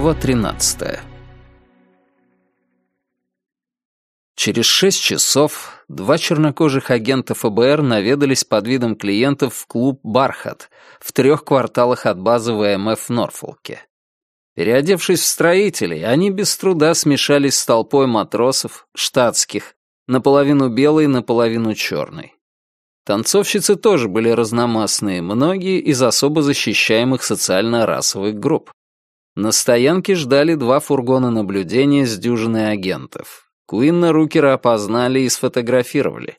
Глава 13. Через шесть часов два чернокожих агента ФБР наведались под видом клиентов в клуб «Бархат» в трех кварталах от базы ВМФ в Норфолке. Переодевшись в строителей, они без труда смешались с толпой матросов, штатских, наполовину белой, наполовину черной. Танцовщицы тоже были разномастные, многие из особо защищаемых социально-расовых групп. На стоянке ждали два фургона наблюдения с дюжиной агентов. Куинна Рукера опознали и сфотографировали.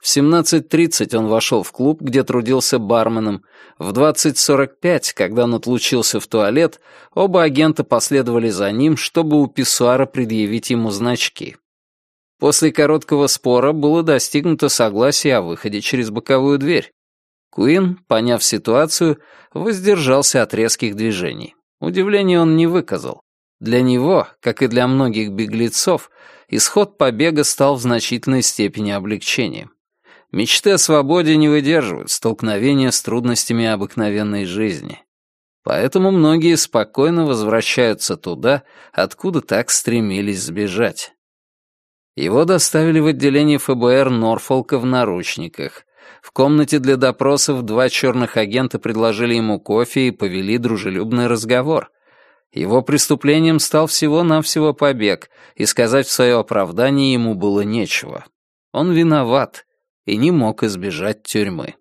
В 17.30 он вошел в клуб, где трудился барменом. В 20.45, когда он отлучился в туалет, оба агента последовали за ним, чтобы у писсуара предъявить ему значки. После короткого спора было достигнуто согласие о выходе через боковую дверь. Куин, поняв ситуацию, воздержался от резких движений. Удивления он не выказал. Для него, как и для многих беглецов, исход побега стал в значительной степени облегчением. Мечты о свободе не выдерживают столкновения с трудностями обыкновенной жизни. Поэтому многие спокойно возвращаются туда, откуда так стремились сбежать. Его доставили в отделение ФБР Норфолка в наручниках. В комнате для допросов два черных агента предложили ему кофе и повели дружелюбный разговор. Его преступлением стал всего-навсего побег, и сказать в свое оправдание ему было нечего. Он виноват и не мог избежать тюрьмы.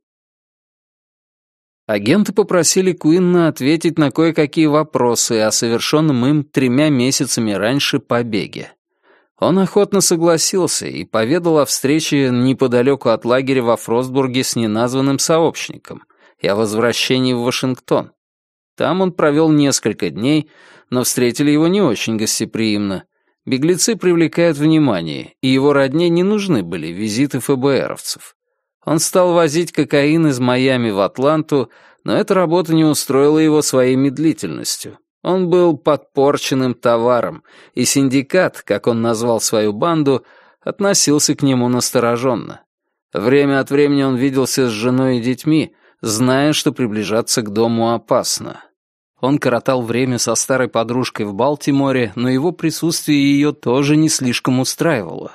Агенты попросили Куинна ответить на кое-какие вопросы о совершенном им тремя месяцами раньше побеге. Он охотно согласился и поведал о встрече неподалеку от лагеря во Фростбурге с неназванным сообщником и о возвращении в Вашингтон. Там он провел несколько дней, но встретили его не очень гостеприимно. Беглецы привлекают внимание, и его родне не нужны были визиты ФБРовцев. Он стал возить кокаин из Майами в Атланту, но эта работа не устроила его своей медлительностью. Он был подпорченным товаром, и синдикат, как он назвал свою банду, относился к нему настороженно. Время от времени он виделся с женой и детьми, зная, что приближаться к дому опасно. Он коротал время со старой подружкой в Балтиморе, но его присутствие ее тоже не слишком устраивало.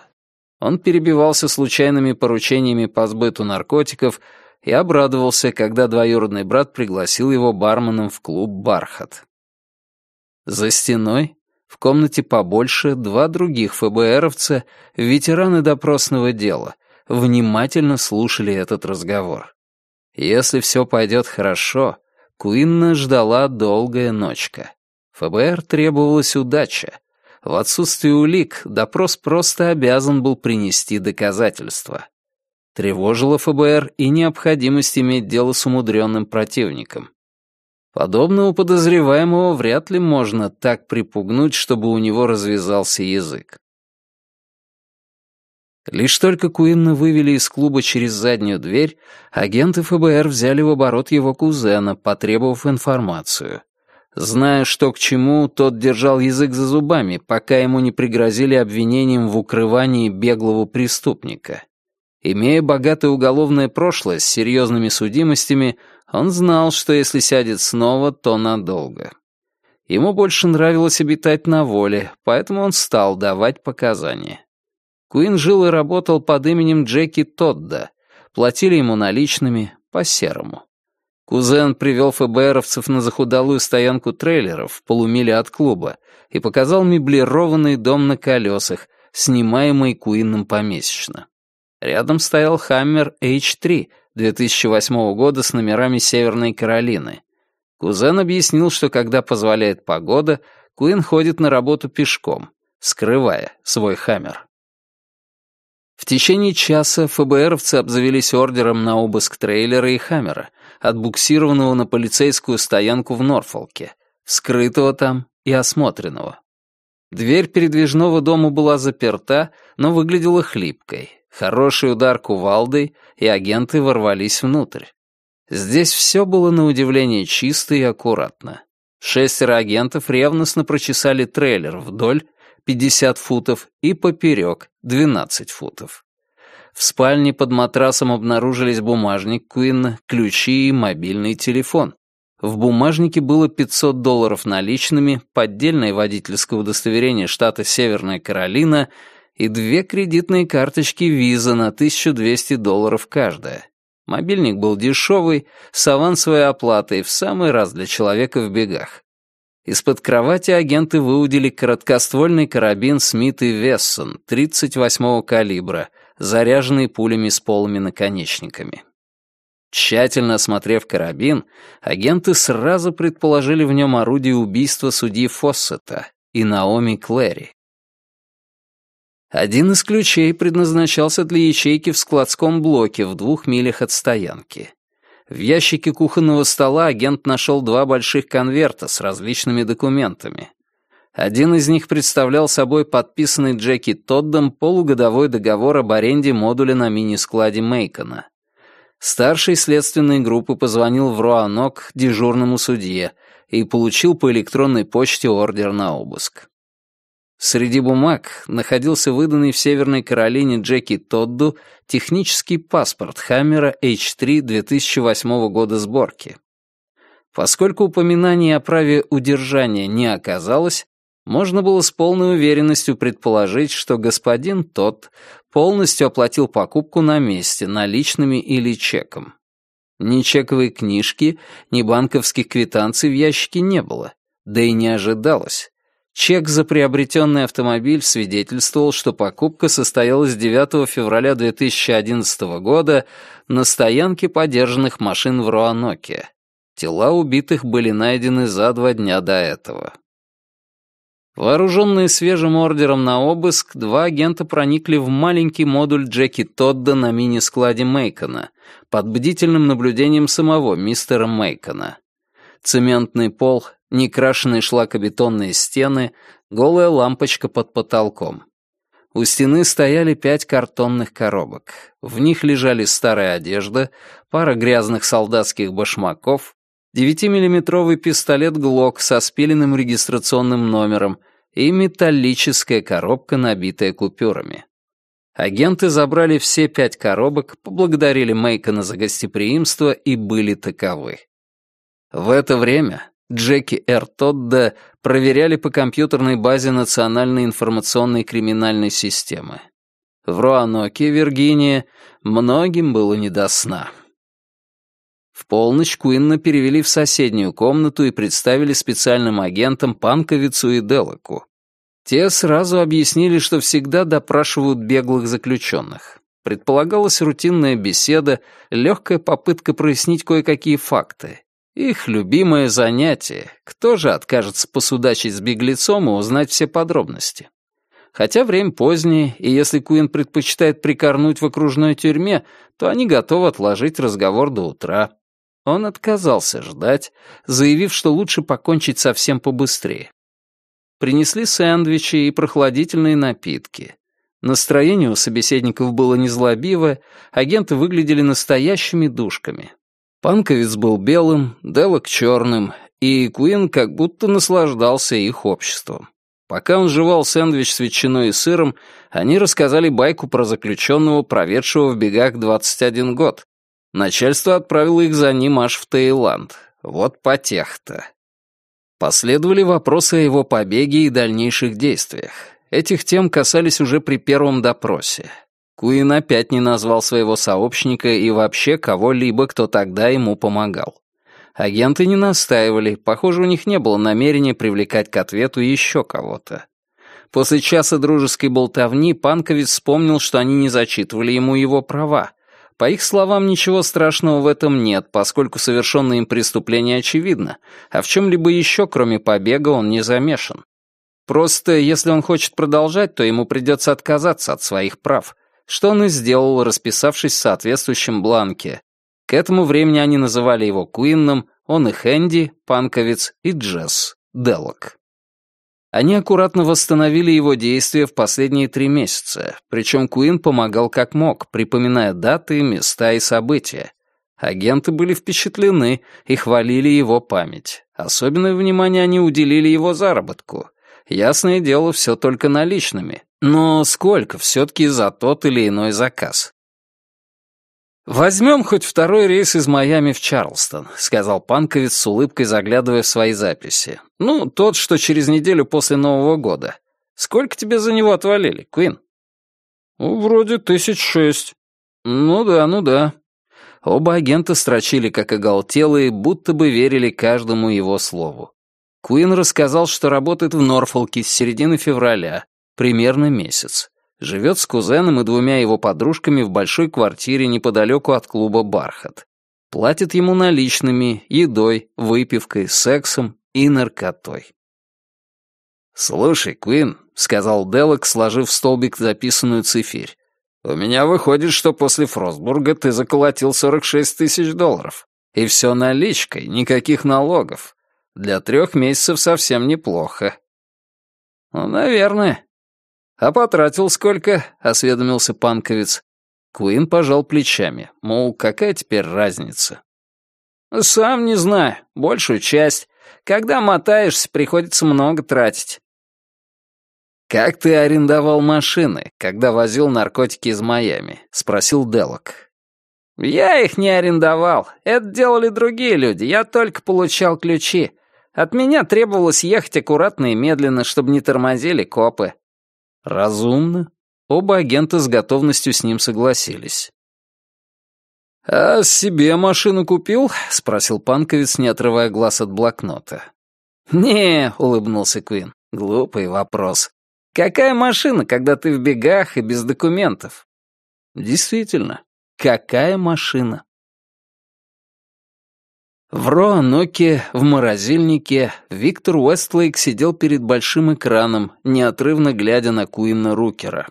Он перебивался случайными поручениями по сбыту наркотиков и обрадовался, когда двоюродный брат пригласил его барменом в клуб «Бархат». За стеной, в комнате побольше, два других ФБРовца, ветераны допросного дела, внимательно слушали этот разговор. Если все пойдет хорошо, Куинна ждала долгая ночка. ФБР требовалась удача. В отсутствие улик допрос просто обязан был принести доказательства. Тревожила ФБР и необходимость иметь дело с умудренным противником. Подобного подозреваемого вряд ли можно так припугнуть, чтобы у него развязался язык. Лишь только Куинна вывели из клуба через заднюю дверь, агенты ФБР взяли в оборот его кузена, потребовав информацию. Зная, что к чему, тот держал язык за зубами, пока ему не пригрозили обвинением в укрывании беглого преступника. Имея богатое уголовное прошлое с серьезными судимостями, он знал, что если сядет снова, то надолго. Ему больше нравилось обитать на воле, поэтому он стал давать показания. Куин жил и работал под именем Джеки Тодда. Платили ему наличными, по-серому. Кузен привел ФБРовцев на захудалую стоянку трейлеров в полумиле от клуба и показал меблированный дом на колесах, снимаемый Куином помесячно. Рядом стоял «Хаммер H3», 2008 года с номерами Северной Каролины. Кузен объяснил, что когда позволяет погода, Куин ходит на работу пешком, скрывая свой хаммер. В течение часа ФБРовцы обзавелись ордером на обыск трейлера и хаммера, отбуксированного на полицейскую стоянку в Норфолке, вскрытого там и осмотренного. Дверь передвижного дома была заперта, но выглядела хлипкой. Хороший удар кувалдой, и агенты ворвались внутрь. Здесь все было на удивление чисто и аккуратно. Шестеро агентов ревностно прочесали трейлер вдоль 50 футов и поперек 12 футов. В спальне под матрасом обнаружились бумажник Куинна, ключи и мобильный телефон. В бумажнике было 500 долларов наличными, поддельное водительское удостоверение штата Северная Каролина и две кредитные карточки виза на 1200 долларов каждая. Мобильник был дешевый, с авансовой оплатой, в самый раз для человека в бегах. Из-под кровати агенты выудили короткоствольный карабин Смит и Вессон 38-го калибра, заряженный пулями с полыми наконечниками. Тщательно осмотрев карабин, агенты сразу предположили в нем орудие убийства судьи Фоссета и Наоми Клэри. Один из ключей предназначался для ячейки в складском блоке в двух милях от стоянки. В ящике кухонного стола агент нашел два больших конверта с различными документами. Один из них представлял собой подписанный Джеки Тоддом полугодовой договор об аренде модуля на мини-складе Мейкона. Старший следственной группы позвонил в Руанок дежурному судье и получил по электронной почте ордер на обыск. Среди бумаг находился выданный в Северной Каролине Джеки Тодду технический паспорт Хаммера H3 2008 года сборки. Поскольку упоминаний о праве удержания не оказалось, можно было с полной уверенностью предположить, что господин тот полностью оплатил покупку на месте, наличными или чеком. Ни чековой книжки, ни банковских квитанций в ящике не было, да и не ожидалось. Чек за приобретенный автомобиль свидетельствовал, что покупка состоялась 9 февраля 2011 года на стоянке подержанных машин в Руаноке. Тела убитых были найдены за два дня до этого. Вооруженные свежим ордером на обыск, два агента проникли в маленький модуль Джеки Тодда на мини-складе Мейкона под бдительным наблюдением самого мистера Мейкона. Цементный пол, некрашенные шлакобетонные стены, голая лампочка под потолком. У стены стояли пять картонных коробок. В них лежали старая одежда, пара грязных солдатских башмаков, 9-миллиметровый пистолет «Глок» со спиленным регистрационным номером и металлическая коробка, набитая купюрами. Агенты забрали все пять коробок, поблагодарили Мейкона за гостеприимство и были таковы. В это время Джеки Р. Тодда проверяли по компьютерной базе Национальной информационной криминальной системы. В Руаноке, Виргиния, многим было не до сна. В полночь Куинна перевели в соседнюю комнату и представили специальным агентам Панковицу и Делаку. Те сразу объяснили, что всегда допрашивают беглых заключенных. Предполагалась рутинная беседа, легкая попытка прояснить кое-какие факты. Их любимое занятие. Кто же откажется посудачить с беглецом и узнать все подробности? Хотя время позднее, и если Куин предпочитает прикорнуть в окружной тюрьме, то они готовы отложить разговор до утра. Он отказался ждать, заявив, что лучше покончить совсем побыстрее. Принесли сэндвичи и прохладительные напитки. Настроение у собеседников было незлобивое, агенты выглядели настоящими душками. Панковец был белым, Делок черным, и Куин как будто наслаждался их обществом. Пока он жевал сэндвич с ветчиной и сыром, они рассказали байку про заключенного, проведшего в бегах 21 год, Начальство отправило их за ним аж в Таиланд. Вот потех-то. Последовали вопросы о его побеге и дальнейших действиях. Этих тем касались уже при первом допросе. Куин опять не назвал своего сообщника и вообще кого-либо, кто тогда ему помогал. Агенты не настаивали, похоже, у них не было намерения привлекать к ответу еще кого-то. После часа дружеской болтовни Панковец вспомнил, что они не зачитывали ему его права, по их словам, ничего страшного в этом нет, поскольку совершенное им преступление очевидно, а в чем-либо еще, кроме побега, он не замешан. Просто, если он хочет продолжать, то ему придется отказаться от своих прав, что он и сделал, расписавшись в соответствующем бланке. К этому времени они называли его Куинном, он и Хэнди, Панковец и Джесс, Делок. Они аккуратно восстановили его действия в последние три месяца, причем Куин помогал как мог, припоминая даты, места и события. Агенты были впечатлены и хвалили его память. Особенное внимание они уделили его заработку. Ясное дело, все только наличными. Но сколько все-таки за тот или иной заказ? «Возьмем хоть второй рейс из Майами в Чарлстон», — сказал Панковец с улыбкой, заглядывая в свои записи. «Ну, тот, что через неделю после Нового года. Сколько тебе за него отвалили, Куин?» «Ну, «Вроде тысяч шесть». «Ну да, ну да». Оба агента строчили как оголтелые, будто бы верили каждому его слову. Куин рассказал, что работает в Норфолке с середины февраля, примерно месяц. Живет с кузеном и двумя его подружками в большой квартире неподалеку от клуба «Бархат». Платит ему наличными, едой, выпивкой, сексом и наркотой. «Слушай, Куин», — сказал Делок, сложив в столбик записанную цифирь, «у меня выходит, что после Фростбурга ты заколотил 46 тысяч долларов. И все наличкой, никаких налогов. Для трех месяцев совсем неплохо». «Ну, наверное», «А потратил сколько?» — осведомился Панковец. Куин пожал плечами, мол, какая теперь разница? «Сам не знаю, большую часть. Когда мотаешься, приходится много тратить». «Как ты арендовал машины, когда возил наркотики из Майами?» — спросил Делок. «Я их не арендовал. Это делали другие люди. Я только получал ключи. От меня требовалось ехать аккуратно и медленно, чтобы не тормозили копы. Разумно. Оба агента с готовностью с ним согласились. «А себе машину купил?» — спросил Панковец, не отрывая глаз от блокнота. «Не», — улыбнулся Куин, — «глупый вопрос. Какая машина, когда ты в бегах и без документов?» «Действительно, какая машина?» В Роаноке, в морозильнике, Виктор Уэстлейк сидел перед большим экраном, неотрывно глядя на Куинна Рукера.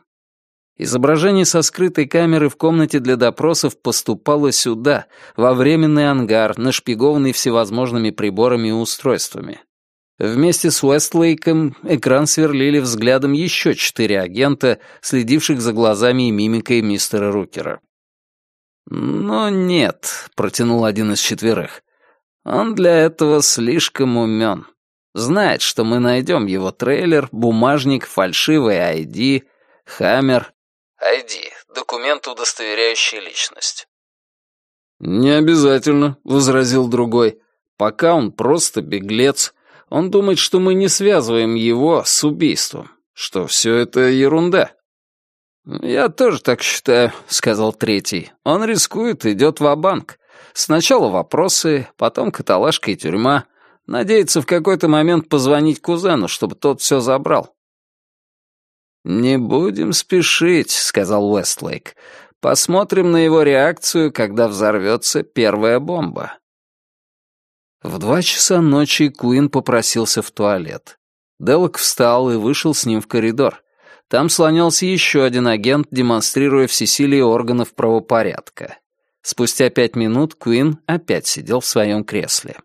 Изображение со скрытой камеры в комнате для допросов поступало сюда, во временный ангар, нашпигованный всевозможными приборами и устройствами. Вместе с Уэстлейком экран сверлили взглядом еще четыре агента, следивших за глазами и мимикой мистера Рукера. «Но нет», — протянул один из четверых, — он для этого слишком умен. Знает, что мы найдем его трейлер, бумажник, фальшивый ID, хаммер. ID — документ, удостоверяющий личность. «Не обязательно», — возразил другой. «Пока он просто беглец. Он думает, что мы не связываем его с убийством, что все это ерунда». «Я тоже так считаю», — сказал третий. «Он рискует, идет в банк Сначала вопросы, потом каталажка и тюрьма. Надеется в какой-то момент позвонить кузену, чтобы тот все забрал. «Не будем спешить», — сказал Уэстлейк. «Посмотрим на его реакцию, когда взорвется первая бомба». В два часа ночи Куин попросился в туалет. Делок встал и вышел с ним в коридор. Там слонялся еще один агент, демонстрируя всесилие органов правопорядка. Спустя пять минут Куин опять сидел в своем кресле.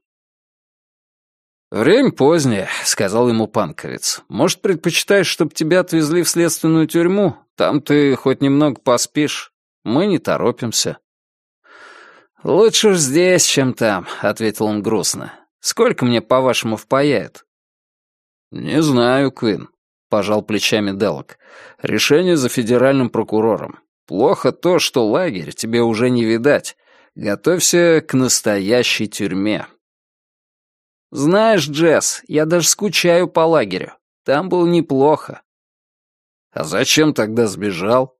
«Время позднее», — сказал ему панковец. «Может, предпочитаешь, чтобы тебя отвезли в следственную тюрьму? Там ты хоть немного поспишь. Мы не торопимся». «Лучше здесь, чем там», — ответил он грустно. «Сколько мне, по-вашему, впаяют?» «Не знаю, Куин», — пожал плечами Делок. «Решение за федеральным прокурором. Плохо то, что лагерь тебе уже не видать. Готовься к настоящей тюрьме. Знаешь, Джесс, я даже скучаю по лагерю. Там было неплохо. А зачем тогда сбежал?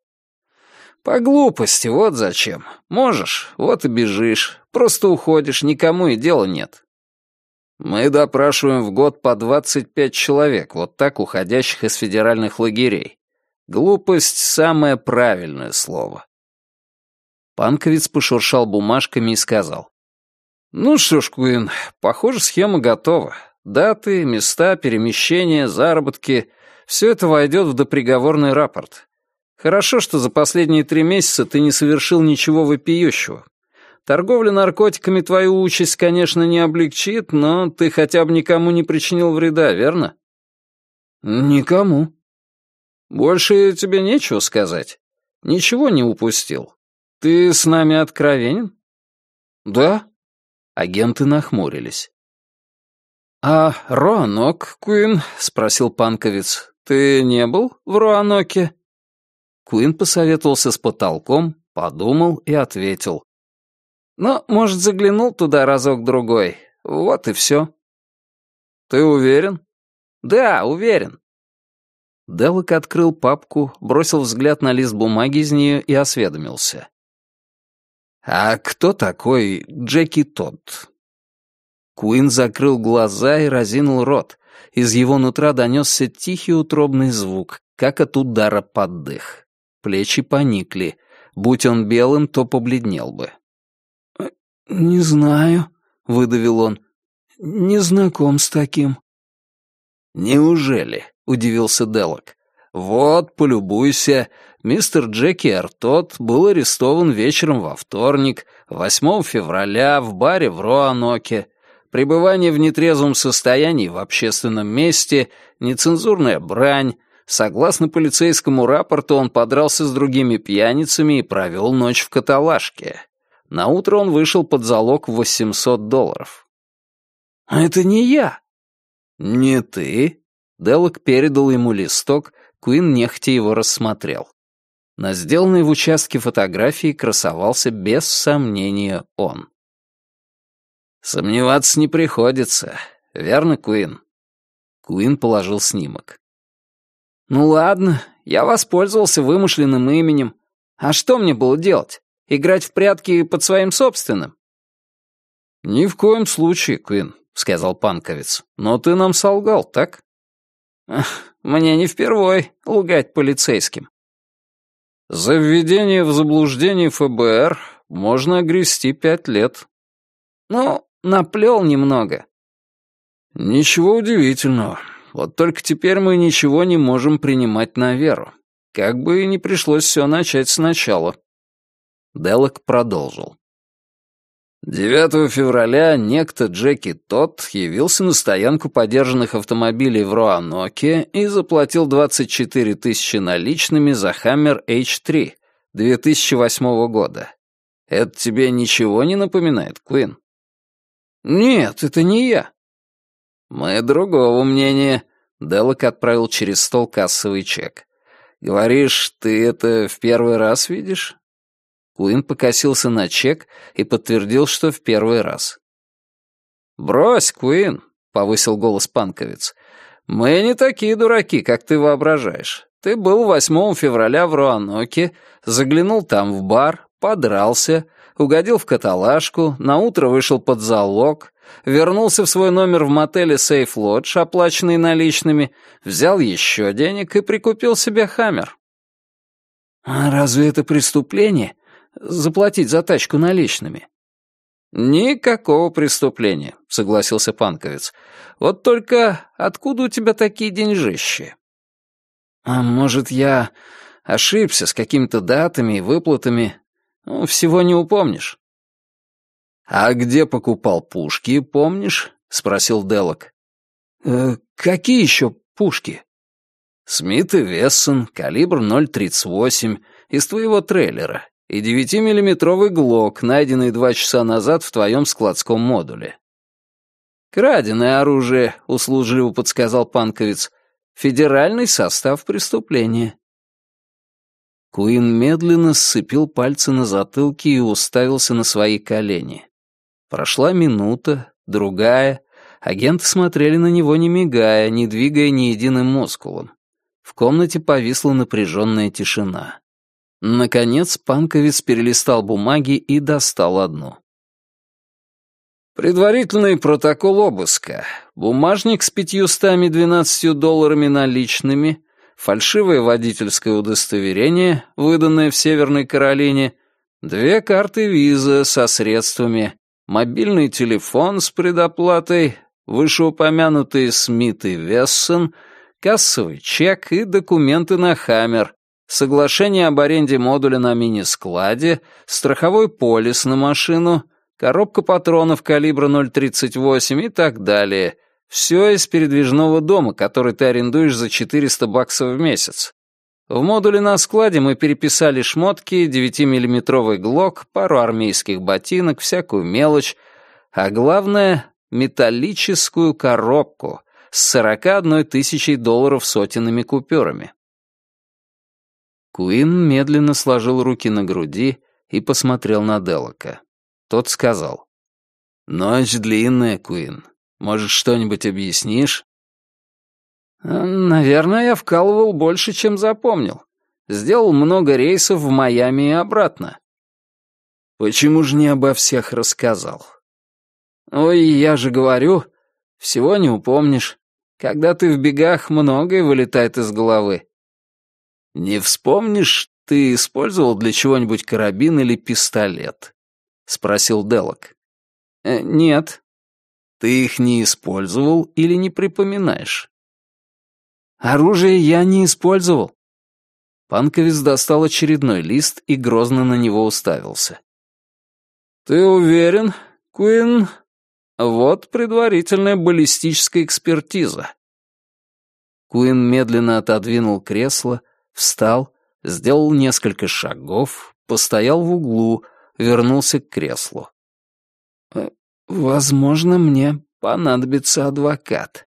По глупости, вот зачем. Можешь, вот и бежишь. Просто уходишь, никому и дела нет. Мы допрашиваем в год по 25 человек, вот так уходящих из федеральных лагерей. Глупость — самое правильное слово. Панковец пошуршал бумажками и сказал. «Ну что ж, Куин, похоже, схема готова. Даты, места, перемещения, заработки — все это войдет в доприговорный рапорт. Хорошо, что за последние три месяца ты не совершил ничего вопиющего. Торговля наркотиками твою участь, конечно, не облегчит, но ты хотя бы никому не причинил вреда, верно?» «Никому», больше тебе нечего сказать? Ничего не упустил? Ты с нами откровенен? Да? Агенты нахмурились. «А Роанок, Куин?» — спросил Панковец. «Ты не был в Роаноке?» Куин посоветовался с потолком, подумал и ответил. «Ну, может, заглянул туда разок-другой. Вот и все». «Ты уверен?» «Да, уверен». Делок открыл папку, бросил взгляд на лист бумаги из нее и осведомился. «А кто такой Джеки Тодд?» Куин закрыл глаза и разинул рот. Из его нутра донесся тихий утробный звук, как от удара под дых. Плечи поникли. Будь он белым, то побледнел бы. «Не знаю», — выдавил он. «Не знаком с таким». «Неужели?» — удивился Делок. «Вот, полюбуйся. Мистер Джеки Артот был арестован вечером во вторник, 8 февраля, в баре в Роаноке. Пребывание в нетрезвом состоянии в общественном месте, нецензурная брань. Согласно полицейскому рапорту, он подрался с другими пьяницами и провел ночь в каталажке. На утро он вышел под залог в 800 долларов. «А это не я!» «Не ты?» Делок передал ему листок, Куин нехотя его рассмотрел. На сделанной в участке фотографии красовался без сомнения он. «Сомневаться не приходится. Верно, Куин?» Куин положил снимок. «Ну ладно, я воспользовался вымышленным именем. А что мне было делать? Играть в прятки под своим собственным?» «Ни в коем случае, Куин», — сказал Панковец. «Но ты нам солгал, так?» «Мне не впервой лгать полицейским». «За введение в заблуждение ФБР можно огрести пять лет». «Ну, Наплел немного». «Ничего удивительного. Вот только теперь мы ничего не можем принимать на веру. Как бы и не пришлось все начать сначала». Делок продолжил. 9 февраля некто Джеки Тот явился на стоянку подержанных автомобилей в Роаноке и заплатил 24 тысячи наличными за Хаммер H3 2008 года. Это тебе ничего не напоминает, Куин? «Нет, это не я». «Мы другого мнения», — Делок отправил через стол кассовый чек. «Говоришь, ты это в первый раз видишь?» Куин покосился на чек и подтвердил, что в первый раз. «Брось, Куин», — повысил голос панковец. «Мы не такие дураки, как ты воображаешь. Ты был 8 февраля в Руаноке, заглянул там в бар, подрался, угодил в каталажку, наутро вышел под залог, вернулся в свой номер в мотеле Сейф Лодж, оплаченный наличными, взял еще денег и прикупил себе хаммер. «А разве это преступление? Заплатить за тачку наличными?» «Никакого преступления», — согласился Панковец. «Вот только откуда у тебя такие деньжищи?» «А может, я ошибся с какими-то датами и выплатами, ну, всего не упомнишь. «А где покупал пушки, помнишь?» — спросил Делок. «Э, «Какие еще пушки?» «Смит и Вессон, калибр 0,38, из твоего трейлера, и 9-миллиметровый ГЛОК, найденный два часа назад в твоем складском модуле». «Краденое оружие», — услужливо подсказал Панковец. «Федеральный состав преступления». Куин медленно сцепил пальцы на затылке и уставился на свои колени. Прошла минута, другая. Агенты смотрели на него, не мигая, не двигая ни единым мускулом. В комнате повисла напряженная тишина. Наконец Панковец перелистал бумаги и достал одну. Предварительный протокол обыска. Бумажник с пятьюстами двенадцатью долларами наличными, фальшивое водительское удостоверение, выданное в Северной Каролине, две карты виза со средствами, мобильный телефон с предоплатой, вышеупомянутые Смит и Вессон, кассовый чек и документы на Хаммер, соглашение об аренде модуля на мини-складе, страховой полис на машину, коробка патронов калибра 0.38 и так далее — все из передвижного дома, который ты арендуешь за 400 баксов в месяц. В модуле на складе мы переписали шмотки, 9-миллиметровый глок, пару армейских ботинок, всякую мелочь, а главное — металлическую коробку с 41 тысячей долларов сотенными купюрами. Куин медленно сложил руки на груди и посмотрел на Делока. Тот сказал. «Ночь длинная, Куин. Может, что-нибудь объяснишь?» «Наверное, я вкалывал больше, чем запомнил. Сделал много рейсов в Майами и обратно». «Почему же не обо всех рассказал?» «Ой, я же говорю, всего не упомнишь. Когда ты в бегах, многое вылетает из головы». «Не вспомнишь, ты использовал для чего-нибудь карабин или пистолет?» — спросил Делок. Э, «Нет». «Ты их не использовал или не припоминаешь?» «Оружие я не использовал». Панковец достал очередной лист и грозно на него уставился. «Ты уверен, Куин? Вот предварительная баллистическая экспертиза». Куин медленно отодвинул кресло, встал, сделал несколько шагов, постоял в углу, вернулся к креслу. «Возможно, мне понадобится адвокат».